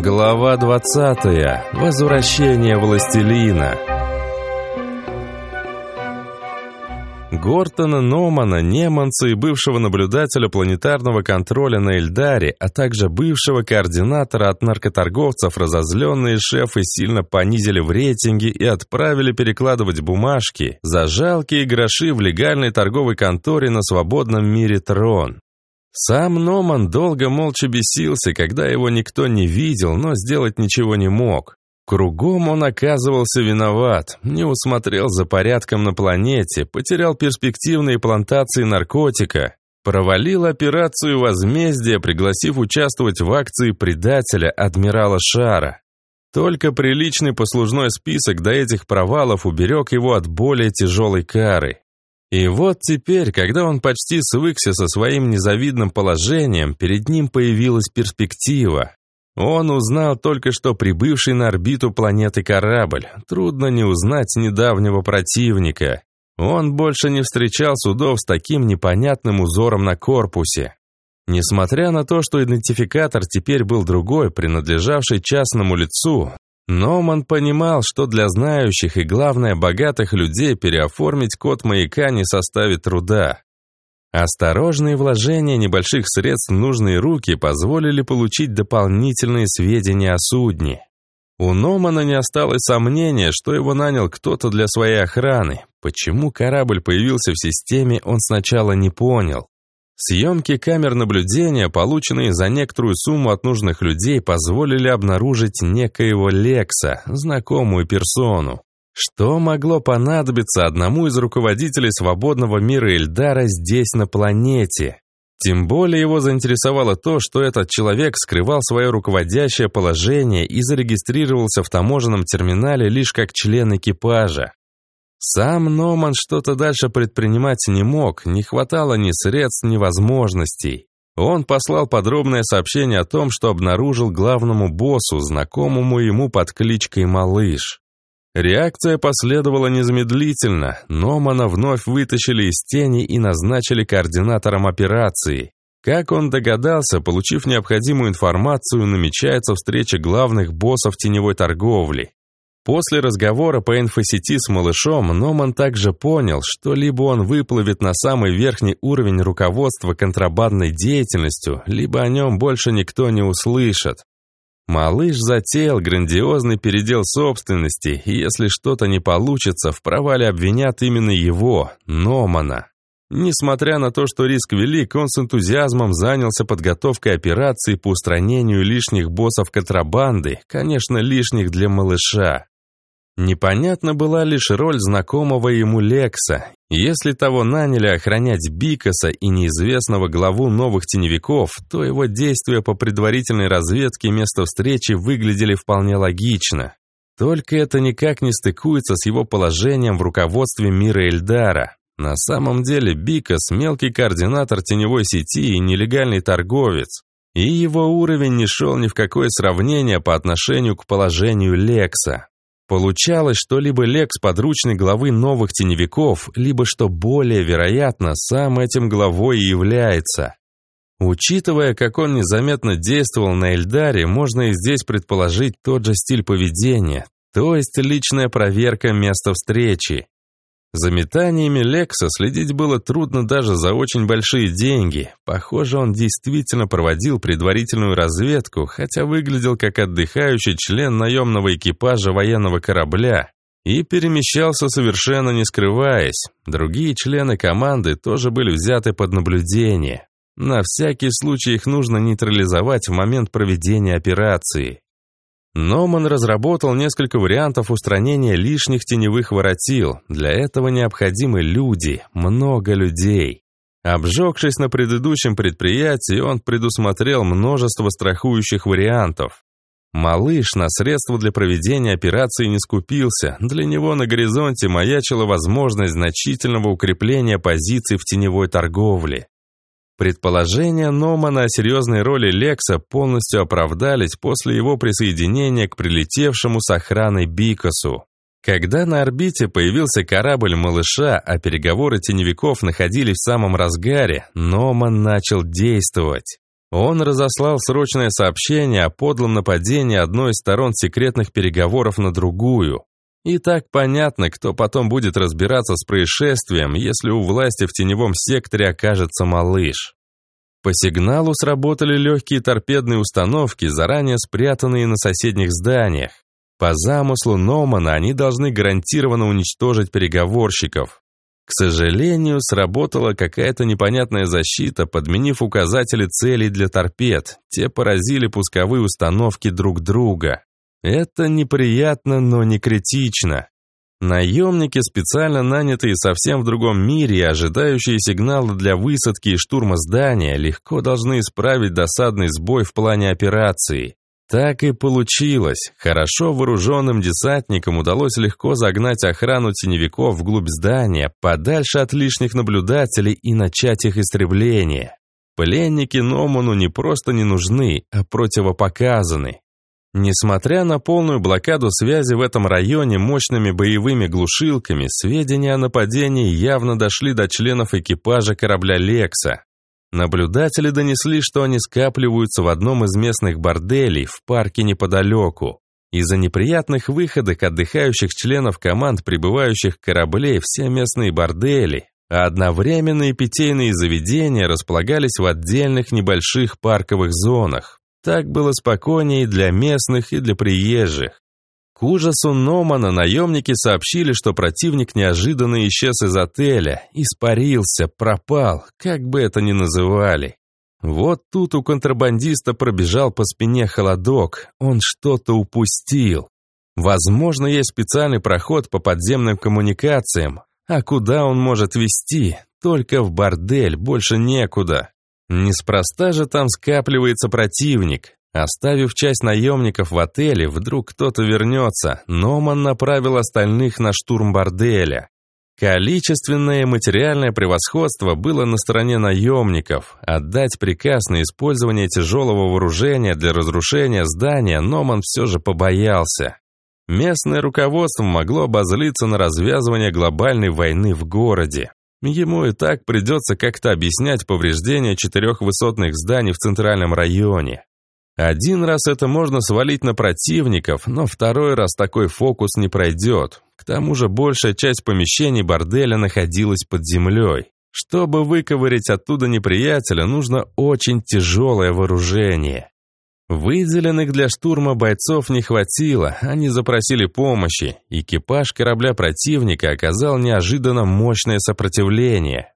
Глава 20. Возвращение властелина. Гортона, Номана, Неманца и бывшего наблюдателя планетарного контроля на Эльдаре, а также бывшего координатора от наркоторговцев разозленные шефы сильно понизили в рейтинге и отправили перекладывать бумажки за жалкие гроши в легальной торговой конторе на свободном мире Трон. Сам Номан долго молча бесился, когда его никто не видел, но сделать ничего не мог. Кругом он оказывался виноват, не усмотрел за порядком на планете, потерял перспективные плантации наркотика, провалил операцию возмездия, пригласив участвовать в акции предателя адмирала Шара. Только приличный послужной список до этих провалов уберег его от более тяжелой кары. И вот теперь, когда он почти свыкся со своим незавидным положением, перед ним появилась перспектива. Он узнал только что прибывший на орбиту планеты корабль. Трудно не узнать недавнего противника. Он больше не встречал судов с таким непонятным узором на корпусе. Несмотря на то, что идентификатор теперь был другой, принадлежавший частному лицу, Номан понимал, что для знающих и, главное, богатых людей переоформить код маяка не составит труда. Осторожные вложения небольших средств в нужные руки позволили получить дополнительные сведения о судне. У Номана не осталось сомнения, что его нанял кто-то для своей охраны. Почему корабль появился в системе, он сначала не понял. Съемки камер наблюдения, полученные за некоторую сумму от нужных людей, позволили обнаружить некоего Лекса, знакомую персону. Что могло понадобиться одному из руководителей свободного мира Эльдара здесь, на планете? Тем более его заинтересовало то, что этот человек скрывал свое руководящее положение и зарегистрировался в таможенном терминале лишь как член экипажа. Сам Номан что-то дальше предпринимать не мог, не хватало ни средств, ни возможностей. Он послал подробное сообщение о том, что обнаружил главному боссу, знакомому ему под кличкой Малыш. Реакция последовала незамедлительно. Номана вновь вытащили из тени и назначили координатором операции. Как он догадался, получив необходимую информацию, намечается встреча главных боссов теневой торговли. После разговора по инфосети с малышом Номан также понял, что либо он выплывет на самый верхний уровень руководства контрабандной деятельностью, либо о нем больше никто не услышит. Малыш затеял грандиозный передел собственности, и если что-то не получится, в провале обвинят именно его, Номана. Несмотря на то, что риск велик, он с энтузиазмом занялся подготовкой операции по устранению лишних боссов контрабанды, конечно, лишних для малыша. Непонятна была лишь роль знакомого ему Лекса. Если того наняли охранять Бикоса и неизвестного главу новых теневиков, то его действия по предварительной разведке места встречи выглядели вполне логично. Только это никак не стыкуется с его положением в руководстве мира Эльдара. На самом деле Бикос – мелкий координатор теневой сети и нелегальный торговец. И его уровень не шел ни в какое сравнение по отношению к положению Лекса. Получалось, что либо Лекс подручный главы новых теневиков, либо, что более вероятно, сам этим главой и является. Учитывая, как он незаметно действовал на Эльдаре, можно и здесь предположить тот же стиль поведения, то есть личная проверка места встречи. За метаниями Лекса следить было трудно даже за очень большие деньги. Похоже, он действительно проводил предварительную разведку, хотя выглядел как отдыхающий член наемного экипажа военного корабля и перемещался совершенно не скрываясь. Другие члены команды тоже были взяты под наблюдение. На всякий случай их нужно нейтрализовать в момент проведения операции. Номан разработал несколько вариантов устранения лишних теневых воротил. Для этого необходимы люди, много людей. Обжегшись на предыдущем предприятии, он предусмотрел множество страхующих вариантов. Малыш на средства для проведения операции не скупился. Для него на горизонте маячила возможность значительного укрепления позиций в теневой торговле. Предположения Номана о серьезной роли Лекса полностью оправдались после его присоединения к прилетевшему с охраной Бикосу. Когда на орбите появился корабль малыша, а переговоры теневиков находились в самом разгаре, Номан начал действовать. Он разослал срочное сообщение о подлом нападении одной из сторон секретных переговоров на другую. И так понятно, кто потом будет разбираться с происшествием, если у власти в теневом секторе окажется малыш. По сигналу сработали легкие торпедные установки, заранее спрятанные на соседних зданиях. По замыслу Номана они должны гарантированно уничтожить переговорщиков. К сожалению, сработала какая-то непонятная защита, подменив указатели целей для торпед. Те поразили пусковые установки друг друга. Это неприятно, но не критично. Наемники, специально нанятые совсем в другом мире и ожидающие сигналы для высадки и штурма здания, легко должны исправить досадный сбой в плане операции. Так и получилось. Хорошо вооруженным десантникам удалось легко загнать охрану теневиков вглубь здания, подальше от лишних наблюдателей и начать их истребление. Пленники Номану не просто не нужны, а противопоказаны. Несмотря на полную блокаду связи в этом районе мощными боевыми глушилками, сведения о нападении явно дошли до членов экипажа корабля «Лекса». Наблюдатели донесли, что они скапливаются в одном из местных борделей в парке неподалеку. Из-за неприятных выходок отдыхающих членов команд прибывающих кораблей все местные бордели, а одновременные питейные заведения располагались в отдельных небольших парковых зонах. Так было спокойнее и для местных, и для приезжих. К ужасу Номана наемники сообщили, что противник неожиданно исчез из отеля, испарился, пропал, как бы это ни называли. Вот тут у контрабандиста пробежал по спине холодок, он что-то упустил. Возможно, есть специальный проход по подземным коммуникациям, а куда он может вести? Только в бордель, больше некуда. Неспроста же там скапливается противник. Оставив часть наемников в отеле, вдруг кто-то вернется, Номан направил остальных на штурм борделя. Количественное и материальное превосходство было на стороне наемников. Отдать приказ на использование тяжелого вооружения для разрушения здания Номан все же побоялся. Местное руководство могло обозлиться на развязывание глобальной войны в городе. Ему и так придется как-то объяснять повреждения четырех высотных зданий в центральном районе. Один раз это можно свалить на противников, но второй раз такой фокус не пройдет. К тому же большая часть помещений борделя находилась под землей. Чтобы выковырять оттуда неприятеля, нужно очень тяжелое вооружение. Выделенных для штурма бойцов не хватило, они запросили помощи. Экипаж корабля противника оказал неожиданно мощное сопротивление.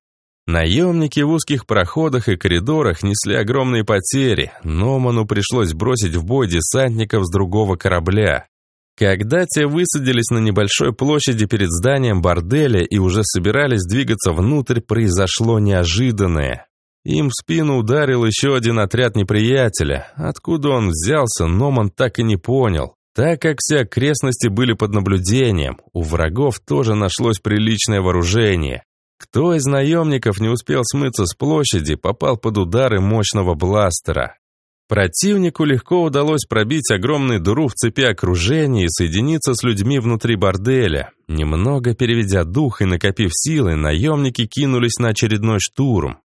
Наемники в узких проходах и коридорах несли огромные потери, Номану пришлось бросить в бой десантников с другого корабля. Когда те высадились на небольшой площади перед зданием борделя и уже собирались двигаться внутрь, произошло неожиданное. Им в спину ударил еще один отряд неприятеля. Откуда он взялся, Номан так и не понял. Так как все окрестности были под наблюдением, у врагов тоже нашлось приличное вооружение. Кто из наемников не успел смыться с площади, попал под удары мощного бластера. Противнику легко удалось пробить огромную дыру в цепи окружения и соединиться с людьми внутри борделя. Немного переведя дух и накопив силы, наемники кинулись на очередной штурм.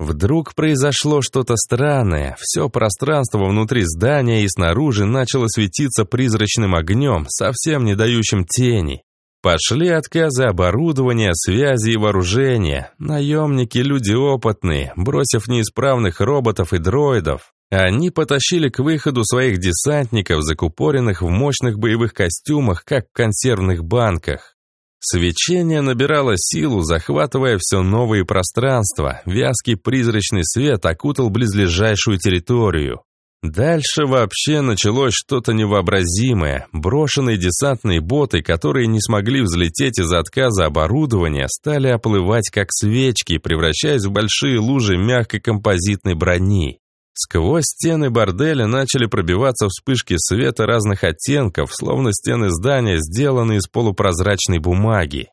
Вдруг произошло что-то странное. Все пространство внутри здания и снаружи начало светиться призрачным огнем, совсем не дающим тени. Пошли отказы оборудования, связи и вооружения. Наемники – люди опытные, бросив неисправных роботов и дроидов. Они потащили к выходу своих десантников, закупоренных в мощных боевых костюмах, как в консервных банках. Свечение набирало силу, захватывая все новые пространства. Вязкий призрачный свет окутал близлежащую территорию. Дальше вообще началось что-то невообразимое. Брошенные десантные боты, которые не смогли взлететь из-за отказа оборудования, стали оплывать как свечки, превращаясь в большие лужи мягкой композитной брони. Сквозь стены борделя начали пробиваться вспышки света разных оттенков, словно стены здания сделаны из полупрозрачной бумаги.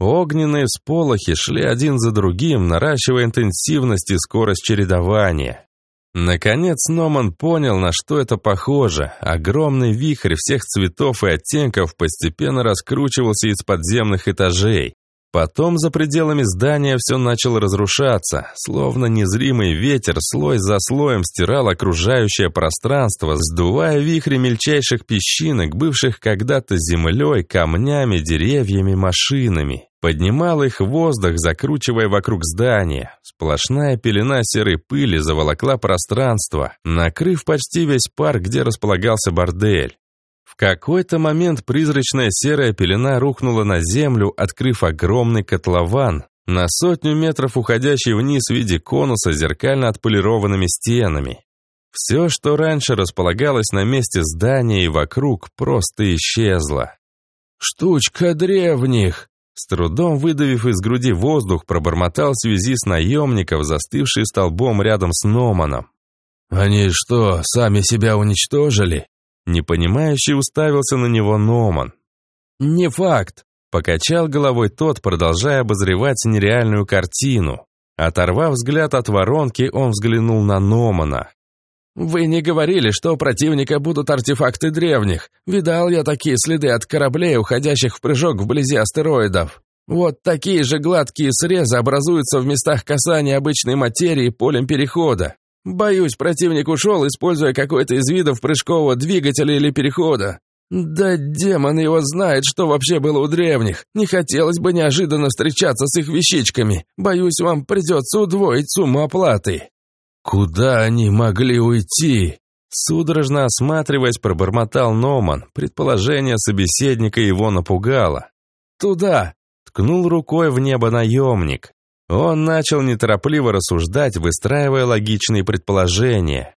Огненные сполохи шли один за другим, наращивая интенсивность и скорость чередования. Наконец Номан понял, на что это похоже. Огромный вихрь всех цветов и оттенков постепенно раскручивался из подземных этажей. Потом за пределами здания все начало разрушаться, словно незримый ветер слой за слоем стирал окружающее пространство, сдувая вихри мельчайших песчинок, бывших когда-то землей, камнями, деревьями, машинами. Поднимал их в воздух, закручивая вокруг здания. Сплошная пелена серой пыли заволокла пространство, накрыв почти весь парк, где располагался бордель какой-то момент призрачная серая пелена рухнула на землю, открыв огромный котлован, на сотню метров уходящий вниз в виде конуса зеркально отполированными стенами. Все, что раньше располагалось на месте здания и вокруг, просто исчезло. «Штучка древних!» С трудом выдавив из груди воздух, пробормотал связист наемников, застывший столбом рядом с Номаном. «Они что, сами себя уничтожили?» Непонимающе уставился на него Номан. «Не факт», — покачал головой тот, продолжая обозревать нереальную картину. Оторвав взгляд от воронки, он взглянул на Номана. «Вы не говорили, что у противника будут артефакты древних. Видал я такие следы от кораблей, уходящих в прыжок вблизи астероидов. Вот такие же гладкие срезы образуются в местах касания обычной материи полем перехода. Боюсь, противник ушел, используя какой-то из видов прыжкового двигателя или перехода. Да демон его знает, что вообще было у древних. Не хотелось бы неожиданно встречаться с их вещичками. Боюсь, вам придется удвоить сумму оплаты. Куда они могли уйти? Судорожно осматриваясь, пробормотал Номан. Предположение собеседника его напугало. «Туда!» — ткнул рукой в небо наемник. Он начал неторопливо рассуждать, выстраивая логичные предположения.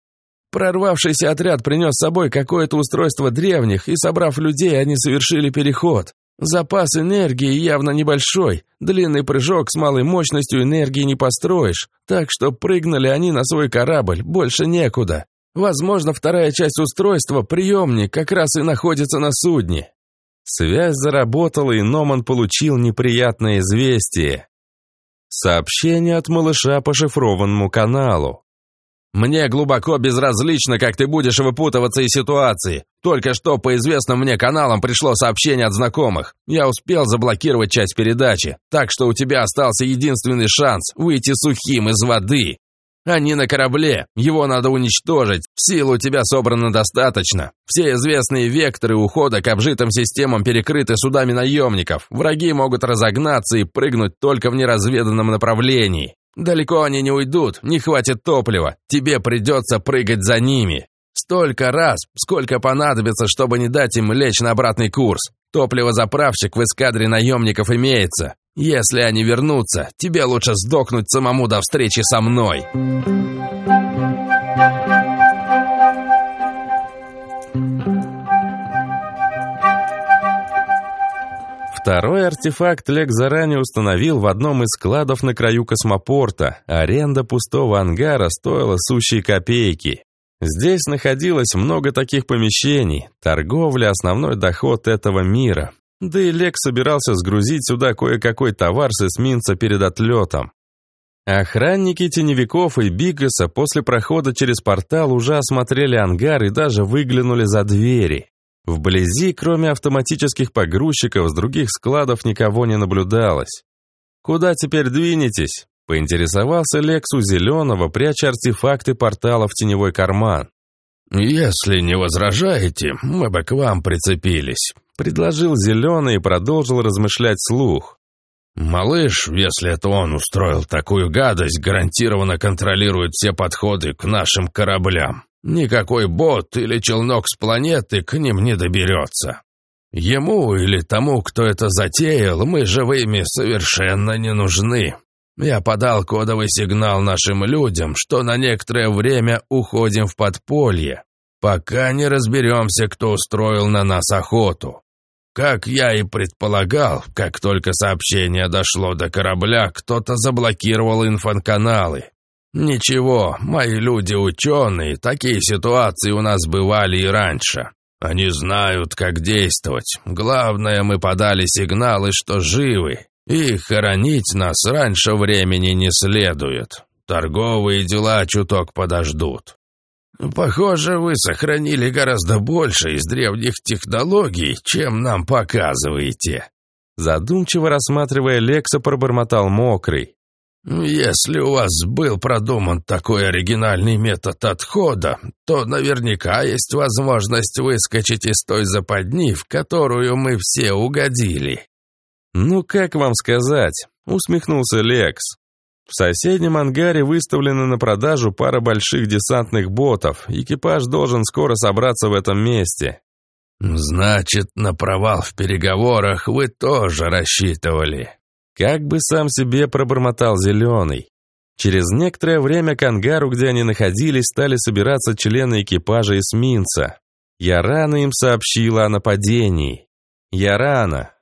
Прорвавшийся отряд принес с собой какое-то устройство древних, и, собрав людей, они совершили переход. Запас энергии явно небольшой, длинный прыжок с малой мощностью энергии не построишь, так что прыгнули они на свой корабль, больше некуда. Возможно, вторая часть устройства, приемник, как раз и находится на судне. Связь заработала, и Номан получил неприятное известие. Сообщение от малыша по шифрованному каналу. «Мне глубоко безразлично, как ты будешь выпутываться из ситуации. Только что по известным мне каналам пришло сообщение от знакомых. Я успел заблокировать часть передачи, так что у тебя остался единственный шанс выйти сухим из воды. Они на корабле, его надо уничтожить, сил у тебя собрано достаточно. Все известные векторы ухода к обжитым системам перекрыты судами наемников. Враги могут разогнаться и прыгнуть только в неразведанном направлении. Далеко они не уйдут, не хватит топлива, тебе придется прыгать за ними. Столько раз, сколько понадобится, чтобы не дать им лечь на обратный курс. Топливозаправщик в эскадре наемников имеется. Если они вернутся, тебе лучше сдохнуть самому до встречи со мной. Второй артефакт Лек заранее установил в одном из складов на краю космопорта. Аренда пустого ангара стоила сущие копейки. Здесь находилось много таких помещений, торговля – основной доход этого мира. Да и Лек собирался сгрузить сюда кое-какой товар с эсминца перед отлетом. Охранники теневиков и Бигаса после прохода через портал уже осмотрели ангар и даже выглянули за двери. Вблизи, кроме автоматических погрузчиков, с других складов никого не наблюдалось. «Куда теперь двинетесь?» – поинтересовался Лексу Зеленого, пряча артефакты портала в теневой карман. «Если не возражаете, мы бы к вам прицепились», Предложил зеленый и продолжил размышлять слух. «Малыш, если это он устроил такую гадость, гарантированно контролирует все подходы к нашим кораблям. Никакой бот или челнок с планеты к ним не доберется. Ему или тому, кто это затеял, мы живыми совершенно не нужны. Я подал кодовый сигнал нашим людям, что на некоторое время уходим в подполье, пока не разберемся, кто устроил на нас охоту. Как я и предполагал, как только сообщение дошло до корабля, кто-то заблокировал инфоканалы. Ничего, мои люди ученые, такие ситуации у нас бывали и раньше. Они знают, как действовать. Главное, мы подали сигналы, что живы, и хоронить нас раньше времени не следует. Торговые дела чуток подождут. Похоже, вы сохранили гораздо больше из древних технологий, чем нам показываете. Задумчиво рассматривая Лекса, пробормотал мокрый. «Если у вас был продуман такой оригинальный метод отхода, то наверняка есть возможность выскочить из той западни, в которую мы все угодили». «Ну, как вам сказать?» — усмехнулся Лекс. В соседнем ангаре выставлена на продажу пара больших десантных ботов. Экипаж должен скоро собраться в этом месте. «Значит, на провал в переговорах вы тоже рассчитывали?» Как бы сам себе пробормотал Зеленый. Через некоторое время к ангару, где они находились, стали собираться члены экипажа эсминца. Ярана им сообщила о нападении. Ярана.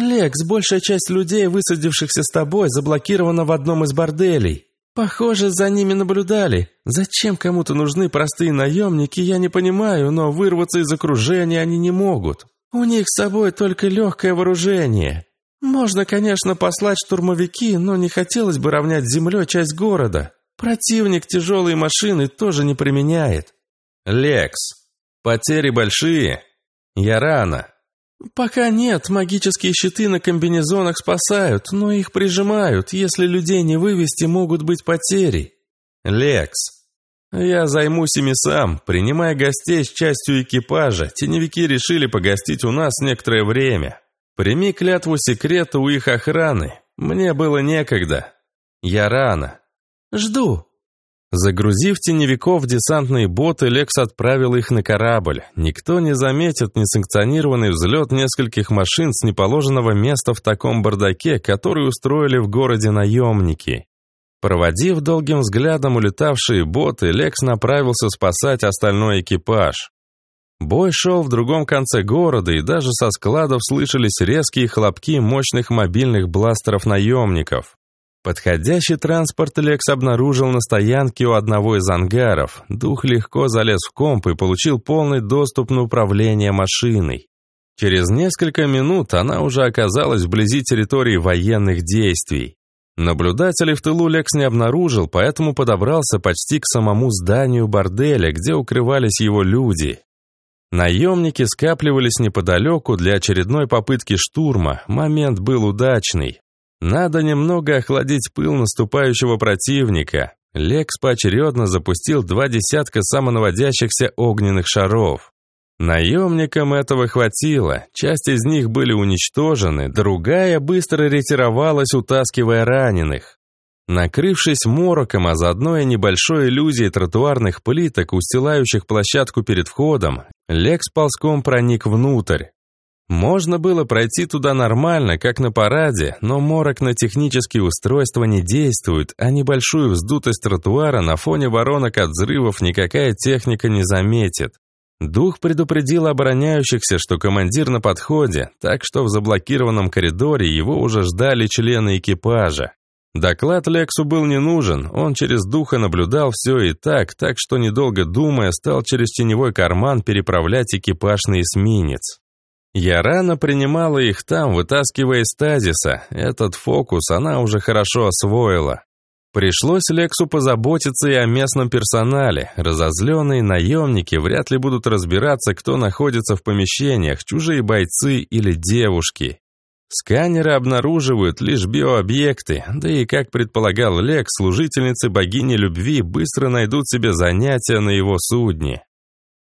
«Лекс, большая часть людей, высадившихся с тобой, заблокирована в одном из борделей. Похоже, за ними наблюдали. Зачем кому-то нужны простые наемники, я не понимаю, но вырваться из окружения они не могут. У них с собой только легкое вооружение. Можно, конечно, послать штурмовики, но не хотелось бы равнять землей часть города. Противник тяжелые машины тоже не применяет. Лекс. Потери большие. Я рано. «Пока нет, магические щиты на комбинезонах спасают, но их прижимают, если людей не вывести, могут быть потери». «Лекс, я займусь ими сам, принимая гостей с частью экипажа, теневики решили погостить у нас некоторое время. Прими клятву секрета у их охраны, мне было некогда. Я рано». «Жду», Загрузив теневиков в десантные боты, Лекс отправил их на корабль. Никто не заметит несанкционированный взлет нескольких машин с неположенного места в таком бардаке, который устроили в городе наемники. Проводив долгим взглядом улетавшие боты, Лекс направился спасать остальной экипаж. Бой шел в другом конце города, и даже со складов слышались резкие хлопки мощных мобильных бластеров наемников. Подходящий транспорт Лекс обнаружил на стоянке у одного из ангаров. Дух легко залез в комп и получил полный доступ на управление машиной. Через несколько минут она уже оказалась вблизи территории военных действий. Наблюдателей в тылу Лекс не обнаружил, поэтому подобрался почти к самому зданию борделя, где укрывались его люди. Наемники скапливались неподалеку для очередной попытки штурма. Момент был удачный. Надо немного охладить пыл наступающего противника. Лекс поочередно запустил два десятка самонаводящихся огненных шаров. Наемникам этого хватило, часть из них были уничтожены, другая быстро ретировалась, утаскивая раненых. Накрывшись мороком, а заодно и небольшой иллюзией тротуарных плиток, устилающих площадку перед входом, Лекс ползком проник внутрь. Можно было пройти туда нормально, как на параде, но морок на технические устройства не действует, а небольшую вздутость тротуара на фоне воронок от взрывов никакая техника не заметит. Дух предупредил обороняющихся, что командир на подходе, так что в заблокированном коридоре его уже ждали члены экипажа. Доклад Лексу был не нужен, он через духа наблюдал все и так, так что, недолго думая, стал через теневой карман переправлять экипаж на эсминец. Я рано принимала их там, вытаскивая из стазиса. Этот фокус она уже хорошо освоила. Пришлось Лексу позаботиться и о местном персонале. Разозленные наемники вряд ли будут разбираться, кто находится в помещениях, чужие бойцы или девушки. Сканеры обнаруживают лишь биообъекты, да и, как предполагал Лекс, служительницы богини любви быстро найдут себе занятия на его судне.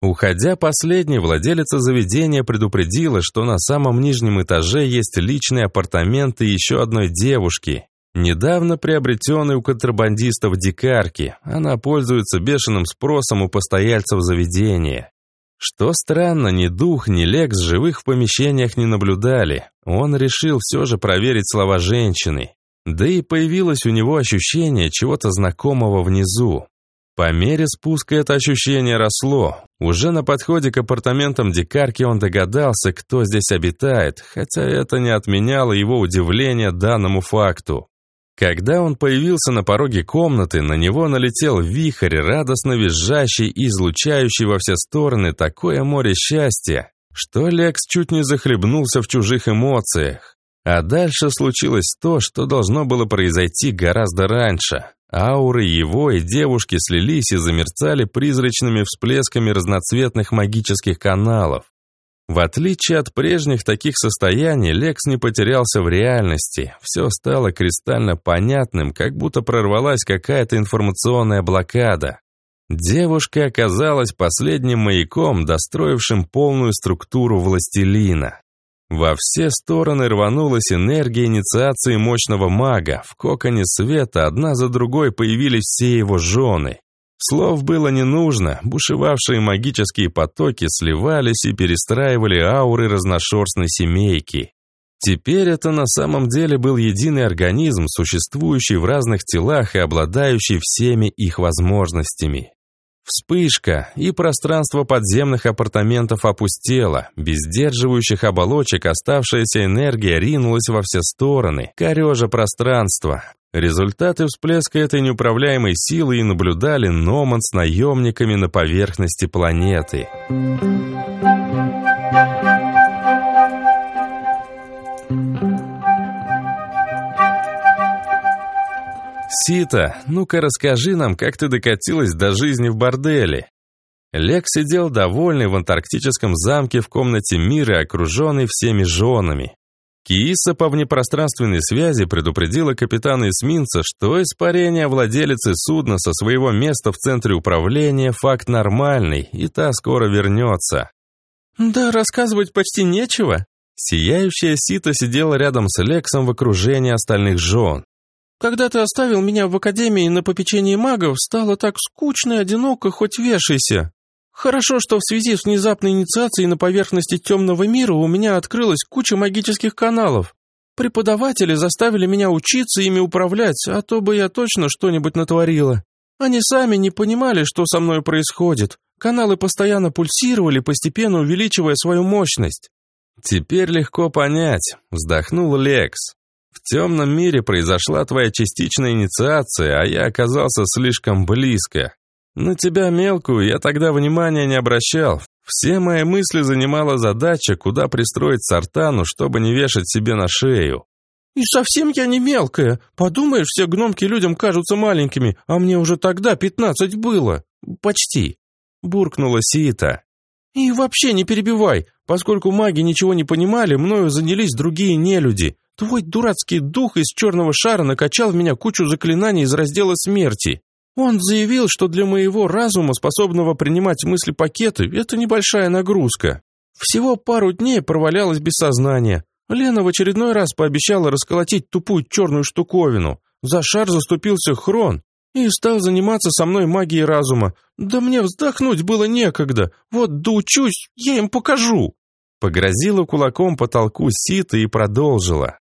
Уходя последней, владелица заведения предупредила, что на самом нижнем этаже есть личные апартаменты еще одной девушки, недавно приобретенной у контрабандистов дикарки. Она пользуется бешеным спросом у постояльцев заведения. Что странно, ни дух, ни лекс живых в помещениях не наблюдали. Он решил все же проверить слова женщины. Да и появилось у него ощущение чего-то знакомого внизу. По мере спуска это ощущение росло. Уже на подходе к апартаментам дикарки он догадался, кто здесь обитает, хотя это не отменяло его удивление данному факту. Когда он появился на пороге комнаты, на него налетел вихрь, радостно визжащий и излучающий во все стороны такое море счастья, что Лекс чуть не захлебнулся в чужих эмоциях. А дальше случилось то, что должно было произойти гораздо раньше. Ауры его и девушки слились и замерцали призрачными всплесками разноцветных магических каналов. В отличие от прежних таких состояний, Лекс не потерялся в реальности. Все стало кристально понятным, как будто прорвалась какая-то информационная блокада. Девушка оказалась последним маяком, достроившим полную структуру властелина. Во все стороны рванулась энергия инициации мощного мага. В коконе света одна за другой появились все его жены. Слов было не нужно, бушевавшие магические потоки сливались и перестраивали ауры разношерстной семейки. Теперь это на самом деле был единый организм, существующий в разных телах и обладающий всеми их возможностями. Вспышка, и пространство подземных апартаментов опустело. Без сдерживающих оболочек оставшаяся энергия ринулась во все стороны, корежа пространство. Результаты всплеска этой неуправляемой силы и наблюдали Номан с наемниками на поверхности планеты. «Сита, ну-ка расскажи нам, как ты докатилась до жизни в борделе?» Лек сидел довольный в антарктическом замке в комнате мира, окруженный всеми женами. Кииса по внепространственной связи предупредила капитана эсминца, что испарение владелицы судна со своего места в центре управления – факт нормальный, и та скоро вернется. «Да рассказывать почти нечего». Сияющая Сита сидела рядом с Лексом в окружении остальных жен. Когда ты оставил меня в академии на попечении магов, стало так скучно и одиноко, хоть вешайся. Хорошо, что в связи с внезапной инициацией на поверхности темного мира у меня открылась куча магических каналов. Преподаватели заставили меня учиться ими управлять, а то бы я точно что-нибудь натворила. Они сами не понимали, что со мной происходит. Каналы постоянно пульсировали, постепенно увеличивая свою мощность. «Теперь легко понять», — вздохнул Лекс. В темном мире произошла твоя частичная инициация, а я оказался слишком близко. На тебя мелкую я тогда внимания не обращал. Все мои мысли занимала задача, куда пристроить Сартану, чтобы не вешать себе на шею. «И совсем я не мелкая. Подумаешь, все гномки людям кажутся маленькими, а мне уже тогда пятнадцать было. Почти», — буркнула Сита. «И вообще не перебивай. Поскольку маги ничего не понимали, мною занялись другие нелюди. Твой дурацкий дух из черного шара накачал в меня кучу заклинаний из раздела смерти. Он заявил, что для моего разума, способного принимать мысли-пакеты, это небольшая нагрузка. Всего пару дней провалялась без сознания. Лена в очередной раз пообещала расколотить тупую черную штуковину. За шар заступился Хрон и стал заниматься со мной магией разума. Да мне вздохнуть было некогда. Вот доучусь, я им покажу. Погрозила кулаком потолку сита и продолжила.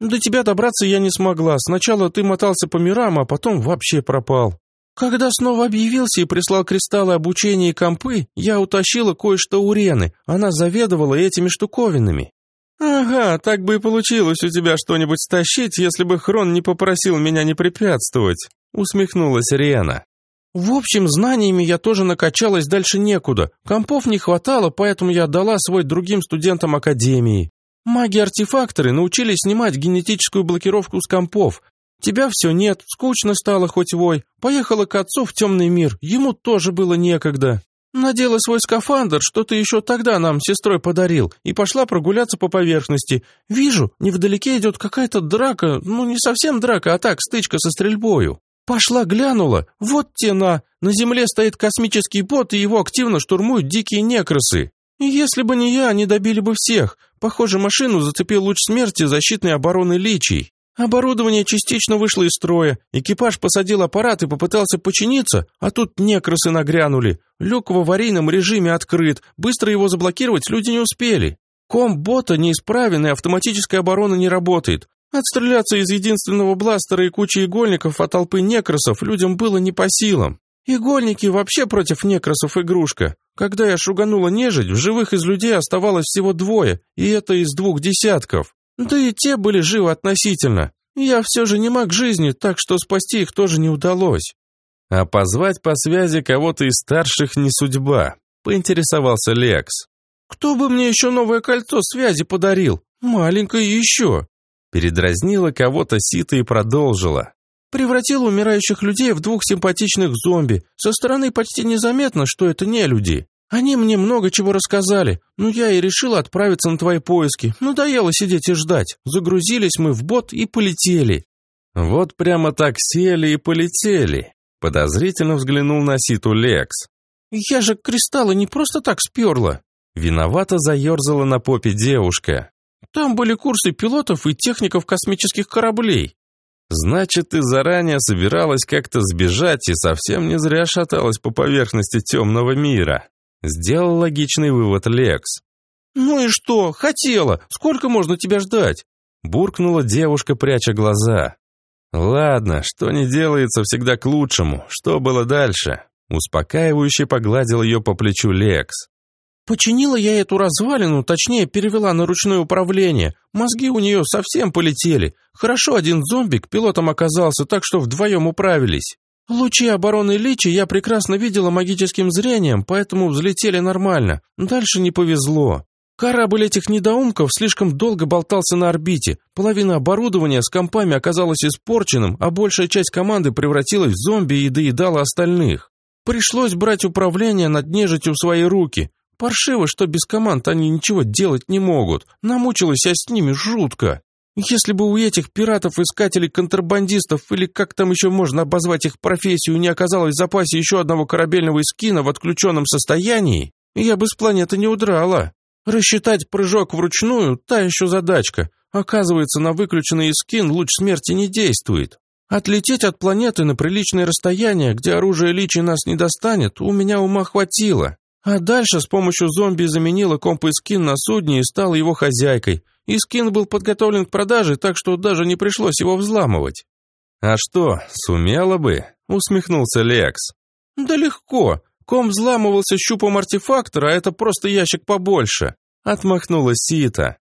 До тебя добраться я не смогла. Сначала ты мотался по мирам, а потом вообще пропал. Когда снова объявился и прислал кристаллы обучения и компы, я утащила кое-что у Рены. Она заведовала этими штуковинами. «Ага, так бы и получилось у тебя что-нибудь стащить, если бы Хрон не попросил меня не препятствовать», — усмехнулась Рена. «В общем, знаниями я тоже накачалась дальше некуда. Компов не хватало, поэтому я отдала свой другим студентам Академии. Маги-артефакторы научились снимать генетическую блокировку с компов. Тебя все нет, скучно стало хоть вой. Поехала к отцу в темный мир, ему тоже было некогда. Надела свой скафандр, что ты еще тогда нам сестрой подарил, и пошла прогуляться по поверхности. Вижу, невдалеке идет какая-то драка, ну не совсем драка, а так, стычка со стрельбою. Пошла глянула, вот тена, на земле стоит космический бот, и его активно штурмуют дикие некросы. Если бы не я, они добили бы всех. Похоже, машину зацепил луч смерти защитной обороны личий. Оборудование частично вышло из строя. Экипаж посадил аппарат и попытался починиться, а тут некросы нагрянули. Люк в аварийном режиме открыт. Быстро его заблокировать люди не успели. Комп бота неисправен и автоматическая оборона не работает. Отстреляться из единственного бластера и кучи игольников от толпы некросов людям было не по силам. Игольники вообще против некросов игрушка. Когда я шуганула нежить, в живых из людей оставалось всего двое, и это из двух десятков. Да и те были живы относительно. Я все же не маг жизни, так что спасти их тоже не удалось. А позвать по связи кого-то из старших не судьба, поинтересовался Лекс. Кто бы мне еще новое кольцо связи подарил? Маленькое еще. Передразнила кого-то Сита и продолжила. Превратил умирающих людей в двух симпатичных зомби. Со стороны почти незаметно, что это не люди. Они мне много чего рассказали, но я и решила отправиться на твои поиски. Надоело сидеть и ждать. Загрузились мы в бот и полетели». «Вот прямо так сели и полетели», — подозрительно взглянул на Ситу Лекс. «Я же кристаллы не просто так сперла». Виновато заерзала на попе девушка. «Там были курсы пилотов и техников космических кораблей». «Значит, ты заранее собиралась как-то сбежать и совсем не зря шаталась по поверхности темного мира», Сделал логичный вывод Лекс. «Ну и что? Хотела! Сколько можно тебя ждать?» Буркнула девушка, пряча глаза. «Ладно, что не делается, всегда к лучшему. Что было дальше?» Успокаивающе погладил ее по плечу Лекс. «Починила я эту развалину, точнее, перевела на ручное управление. Мозги у нее совсем полетели. Хорошо один зомбик пилотом оказался, так что вдвоем управились. Лучи обороны Личи я прекрасно видела магическим зрением, поэтому взлетели нормально. Дальше не повезло. Корабль этих недоумков слишком долго болтался на орбите. Половина оборудования с компами оказалась испорченным, а большая часть команды превратилась в зомби и доедала остальных. Пришлось брать управление над нежитью в свои руки. Паршиво, что без команд они ничего делать не могут. Намучилась я с ними жутко. Если бы у этих пиратов-искателей-контрабандистов, или как там еще можно обозвать их профессию, не оказалось в запасе еще одного корабельного эскина в отключенном состоянии, я бы с планеты не удрала. Рассчитать прыжок вручную – та еще задачка. Оказывается, на выключенный эскин луч смерти не действует. Отлететь от планеты на приличное расстояние, где оружие личи нас не достанет, у меня ума хватило. А дальше с помощью зомби заменила комп эскин на судне и стала его хозяйкой – и скин был подготовлен к продаже, так что даже не пришлось его взламывать. «А что, сумела бы?» — усмехнулся Лекс. «Да легко. Ком взламывался щупом артефактора, а это просто ящик побольше», — отмахнулась Сита.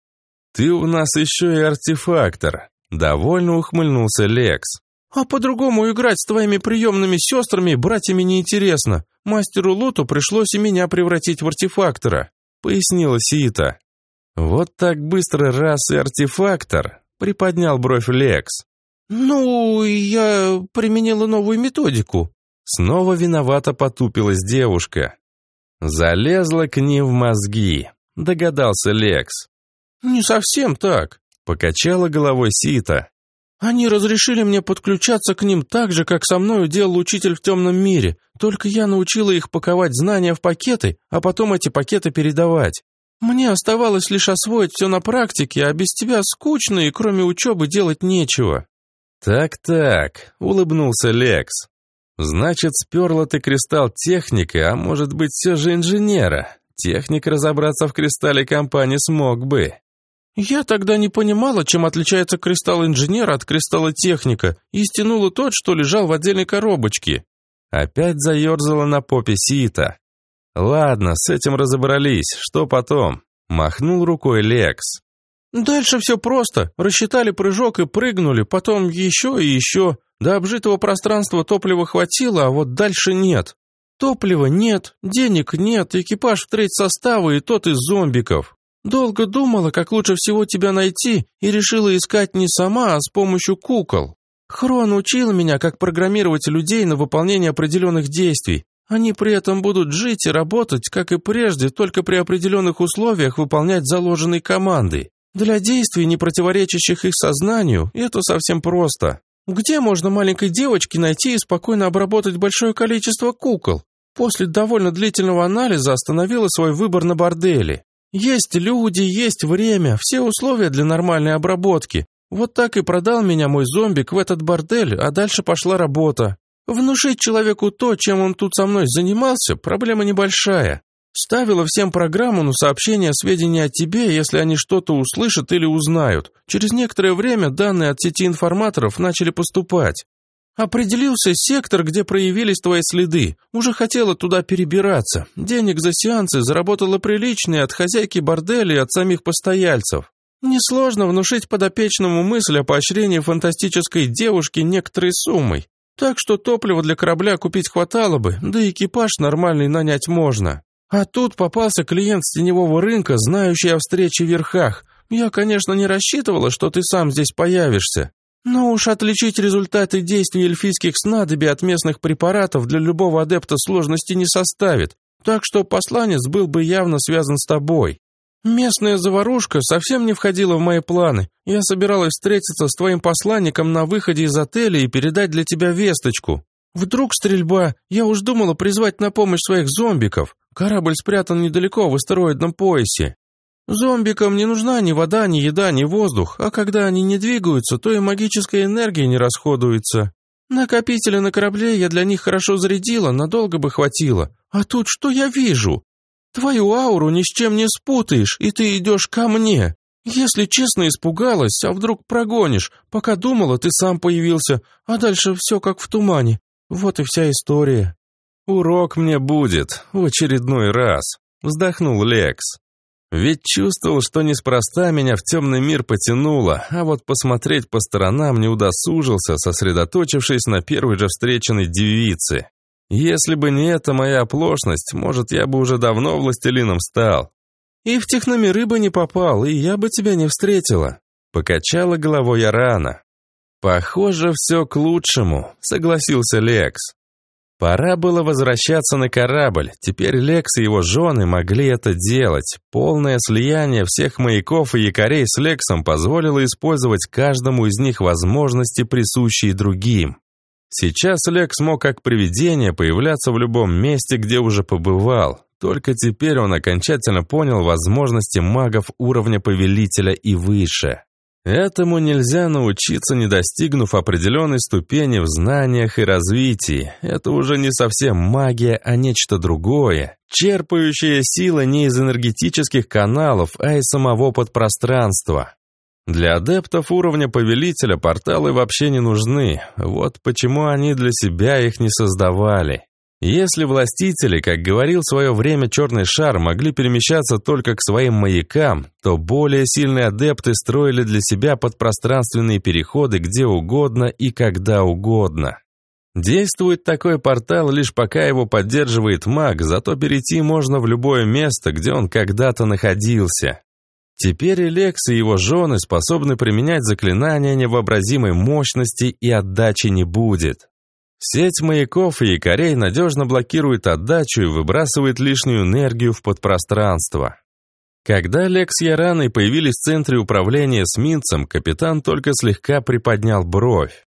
«Ты у нас еще и артефактор», — довольно ухмыльнулся Лекс. «А по-другому играть с твоими приемными сестрами и братьями неинтересно. Мастеру Луту пришлось и меня превратить в артефактора», — пояснила Сита. «Вот так быстро раз и артефактор», — приподнял бровь Лекс. «Ну, я применила новую методику». Снова виновато потупилась девушка. «Залезла к ним в мозги», — догадался Лекс. «Не совсем так», — покачала головой Сита. «Они разрешили мне подключаться к ним так же, как со мной делал учитель в темном мире, только я научила их паковать знания в пакеты, а потом эти пакеты передавать. Мне оставалось лишь освоить все на практике, а без тебя скучно и кроме учебы делать нечего». «Так-так», — улыбнулся Лекс. «Значит, сперла ты кристалл техника, а может быть, все же инженера. Техник разобраться в кристалле компании смог бы». «Я тогда не понимала, чем отличается кристалл инженера от кристалла техника, и стянула тот, что лежал в отдельной коробочке». Опять заерзала на попе Сита. «Ладно, с этим разобрались. Что потом?» Махнул рукой Лекс. «Дальше все просто. Рассчитали прыжок и прыгнули, потом еще и еще. До обжитого пространства топлива хватило, а вот дальше нет. Топлива нет, денег нет, экипаж в треть состава и тот из зомбиков. Долго думала, как лучше всего тебя найти, и решила искать не сама, а с помощью кукол. Хрон учил меня, как программировать людей на выполнение определенных действий. Они при этом будут жить и работать, как и прежде, только при определенных условиях выполнять заложенные команды. Для действий, не противоречащих их сознанию, это совсем просто. Где можно маленькой девочке найти и спокойно обработать большое количество кукол? После довольно длительного анализа остановила свой выбор на борделе. Есть люди, есть время, все условия для нормальной обработки. Вот так и продал меня мой зомбик в этот бордель, а дальше пошла работа. Внушить человеку то, чем он тут со мной занимался, проблема небольшая. Ставила всем программу на сообщение сведений о тебе, если они что-то услышат или узнают. Через некоторое время данные от сети информаторов начали поступать. Определился сектор, где проявились твои следы. Уже хотела туда перебираться. Денег за сеансы заработала приличные от хозяйки борделя и от самих постояльцев. Несложно внушить подопечному мысль о поощрении фантастической девушки некоторой суммой. Так что топливо для корабля купить хватало бы, да экипаж нормальный нанять можно. А тут попался клиент с теневого рынка, знающий о встрече в верхах. Я, конечно, не рассчитывала, что ты сам здесь появишься. Но уж отличить результаты действий эльфийских снадобий от местных препаратов для любого адепта сложности не составит. так что посланец был бы явно связан с тобой. Местная заварушка совсем не входила в мои планы. Я собиралась встретиться с твоим посланником на выходе из отеля и передать для тебя весточку. Вдруг стрельба, я уж думала призвать на помощь своих зомбиков. Корабль спрятан недалеко в астероидном поясе. Зомбикам не нужна ни вода, ни еда, ни воздух, а когда они не двигаются, то и магическая энергия не расходуется. Накопители на корабле я для них хорошо зарядила, надолго бы хватило. А тут что я вижу? Твою ауру ни с чем не спутаешь, и ты идешь ко мне. Если честно испугалась, а вдруг прогонишь, пока думала, ты сам появился, а дальше все как в тумане. Вот и вся история. Урок мне будет в очередной раз, вздохнул Лекс. Ведь чувствовал, что неспроста меня в темный мир потянуло, а вот посмотреть по сторонам не удосужился, сосредоточившись на первой же встреченной девице. Если бы не эта моя оплошность, может, я бы уже давно властелином стал. И в техномиры бы не попал, и я бы тебя не встретила. Покачала головой я рано. Похоже, все к лучшему, согласился Лекс. Пора было возвращаться на корабль. Теперь Лекс и его жены могли это делать. Полное слияние всех маяков и якорей с Лексом позволило использовать каждому из них возможности, присущие другим. Сейчас Лекс мог как привидение появляться в любом месте, где уже побывал. Только теперь он окончательно понял возможности магов уровня повелителя и выше. Этому нельзя научиться, не достигнув определенной ступени в знаниях и развитии. Это уже не совсем магия, а нечто другое, черпающая силы не из энергетических каналов, а из самого подпространства. Для адептов уровня повелителя порталы вообще не нужны, вот почему они для себя их не создавали. Если властители, как говорил в свое время черный шар, могли перемещаться только к своим маякам, то более сильные адепты строили для себя подпространственные переходы где угодно и когда угодно. Действует такой портал лишь пока его поддерживает маг, зато перейти можно в любое место, где он когда-то находился. Теперь и Лекс и его жены способны применять заклинания невообразимой мощности и отдачи не будет. Сеть маяков и якорей надежно блокирует отдачу и выбрасывает лишнюю энергию в подпространство. Когда Лекс Яраной появились в центре управления эсминцем, капитан только слегка приподнял бровь.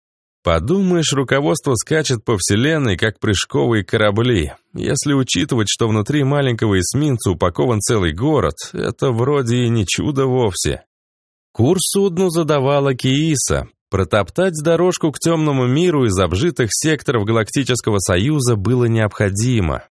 Подумаешь, руководство скачет по вселенной, как прыжковые корабли. Если учитывать, что внутри маленького эсминца упакован целый город, это вроде и не чудо вовсе. Курс судну задавала Кииса, Протоптать дорожку к темному миру из обжитых секторов Галактического Союза было необходимо.